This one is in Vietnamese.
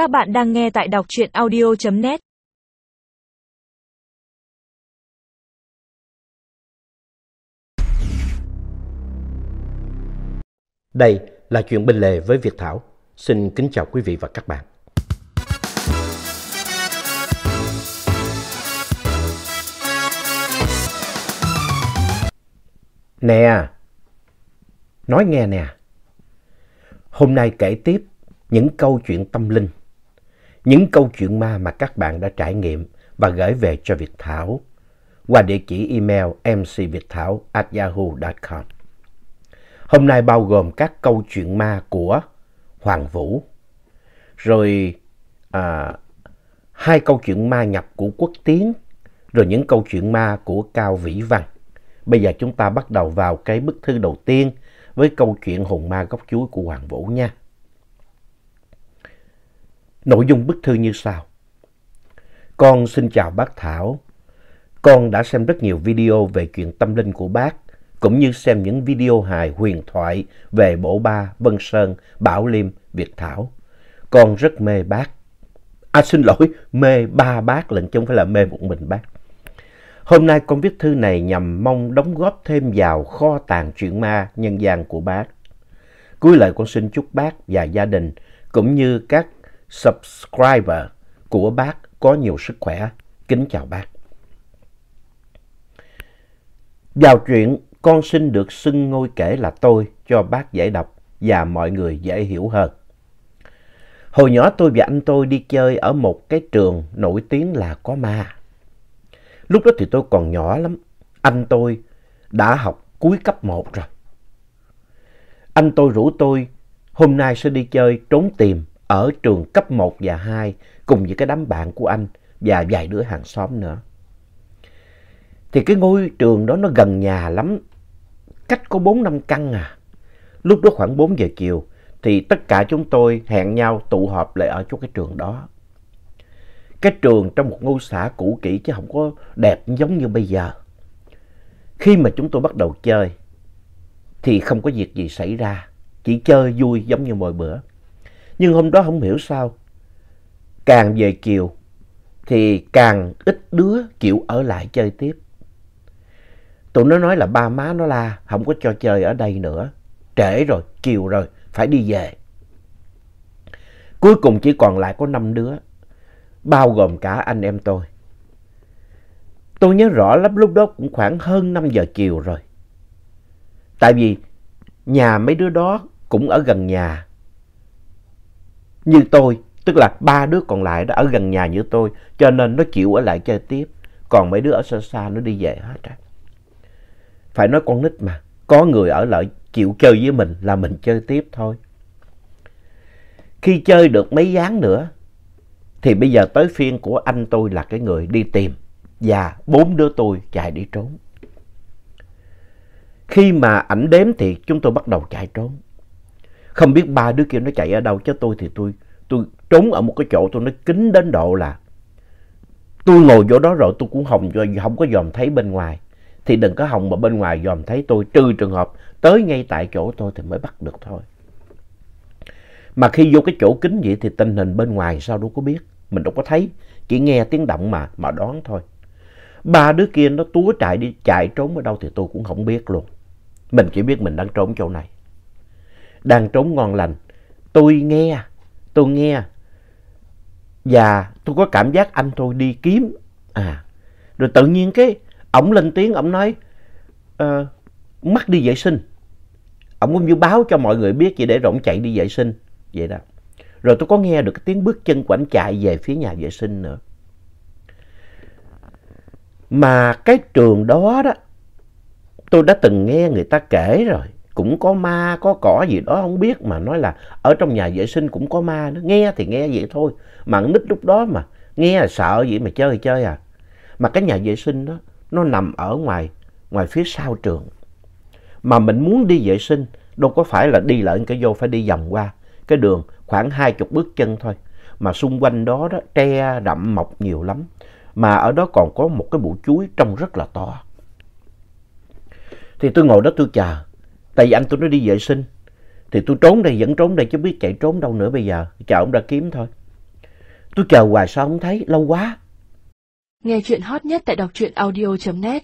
Các bạn đang nghe tại đọc truyện audio.net Đây là chuyện bên lề với Việt Thảo. Xin kính chào quý vị và các bạn. Nè, nói nghe nè. Hôm nay kể tiếp những câu chuyện tâm linh, những câu chuyện ma mà các bạn đã trải nghiệm và gửi về cho Việt Thảo qua địa chỉ email mcviệtthảo@yahoo.com. Hôm nay bao gồm các câu chuyện ma của Hoàng Vũ, rồi à, hai câu chuyện ma nhập của Quốc Tiến, rồi những câu chuyện ma của Cao Vĩ Văn. Bây giờ chúng ta bắt đầu vào cái bức thư đầu tiên với câu chuyện hồn ma gốc chuối của Hoàng Vũ nha. Nội dung bức thư như sau. Con xin chào bác Thảo. Con đã xem rất nhiều video về chuyện tâm linh của bác, cũng như xem những video hài huyền thoại về Bộ Ba, Vân Sơn, Bảo Liêm, Việt Thảo. Con rất mê bác. À xin lỗi, mê ba bác lận chứ không phải là mê một mình bác. Hôm nay con viết thư này nhằm mong đóng góp thêm vào kho tàng chuyện ma nhân gian của bác. Cuối lời con xin chúc bác và gia đình cũng như các subscriber của bác có nhiều sức khỏe. Kính chào bác. Vào chuyện, con xin được xưng ngôi kể là tôi cho bác dễ đọc và mọi người dễ hiểu hơn. Hồi nhỏ tôi và anh tôi đi chơi ở một cái trường nổi tiếng là có ma. Lúc đó thì tôi còn nhỏ lắm. Anh tôi đã học cuối cấp 1 rồi. Anh tôi rủ tôi hôm nay sẽ đi chơi trốn tìm ở trường cấp 1 và 2 cùng với cái đám bạn của anh và vài đứa hàng xóm nữa. Thì cái ngôi trường đó nó gần nhà lắm, cách có 4 năm căn à. Lúc đó khoảng 4 giờ chiều thì tất cả chúng tôi hẹn nhau tụ họp lại ở chỗ cái trường đó. Cái trường trong một ngôi xã cũ kỹ chứ không có đẹp giống như bây giờ. Khi mà chúng tôi bắt đầu chơi thì không có việc gì xảy ra, chỉ chơi vui giống như mọi bữa. Nhưng hôm đó không hiểu sao, càng về chiều thì càng ít đứa chịu ở lại chơi tiếp. Tụi nó nói là ba má nó la, không có cho chơi ở đây nữa. Trễ rồi, chiều rồi, phải đi về. Cuối cùng chỉ còn lại có năm đứa, bao gồm cả anh em tôi. Tôi nhớ rõ lắm lúc đó cũng khoảng hơn 5 giờ chiều rồi. Tại vì nhà mấy đứa đó cũng ở gần nhà. Như tôi, tức là ba đứa còn lại đó ở gần nhà như tôi, cho nên nó chịu ở lại chơi tiếp. Còn mấy đứa ở xa xa nó đi về hết rồi. Phải nói con nít mà, có người ở lại chịu chơi với mình là mình chơi tiếp thôi. Khi chơi được mấy gián nữa, thì bây giờ tới phiên của anh tôi là cái người đi tìm và bốn đứa tôi chạy đi trốn. Khi mà ảnh đếm thì chúng tôi bắt đầu chạy trốn. Không biết ba đứa kia nó chạy ở đâu chứ tôi thì tôi tôi trốn ở một cái chỗ tôi nó kín đến độ là tôi ngồi chỗ đó rồi tôi cũng không, không có dòm thấy bên ngoài. Thì đừng có hòng mà bên ngoài dòm thấy tôi trừ trường hợp tới ngay tại chỗ tôi thì mới bắt được thôi. Mà khi vô cái chỗ kín vậy thì tình hình bên ngoài sao đâu có biết. Mình đâu có thấy, chỉ nghe tiếng động mà, mà đoán thôi. Ba đứa kia nó túa chạy đi, chạy trốn ở đâu thì tôi cũng không biết luôn. Mình chỉ biết mình đang trốn chỗ này. Đang trốn ngon lành. Tôi nghe, tôi nghe. Và tôi có cảm giác anh tôi đi kiếm. À, rồi tự nhiên cái, ổng lên tiếng, ổng nói, uh, mắc đi vệ sinh. Ổng cũng như báo cho mọi người biết vậy để rộng chạy đi vệ sinh. Vậy đó. Rồi tôi có nghe được cái tiếng bước chân của anh chạy về phía nhà vệ sinh nữa. Mà cái trường đó đó, tôi đã từng nghe người ta kể rồi. Cũng có ma, có cỏ gì đó không biết mà nói là ở trong nhà vệ sinh cũng có ma nữa. Nghe thì nghe vậy thôi. Mà nít lúc đó mà nghe là sợ vậy mà chơi thì chơi à. Mà cái nhà vệ sinh đó nó nằm ở ngoài, ngoài phía sau trường. Mà mình muốn đi vệ sinh đâu có phải là đi lại cái vô phải đi vòng qua cái đường khoảng hai chục bước chân thôi. Mà xung quanh đó, đó tre rậm mọc nhiều lắm. Mà ở đó còn có một cái bụi chuối trông rất là to. Thì tôi ngồi đó tôi chờ. Tại vì anh tôi nó đi vệ sinh. Thì tôi trốn đây, vẫn trốn đây chứ biết chạy trốn đâu nữa bây giờ. Chờ ông ra kiếm thôi. Tôi chờ hoài sao không thấy, lâu quá. Nghe chuyện hot nhất tại đọc truyện audio.net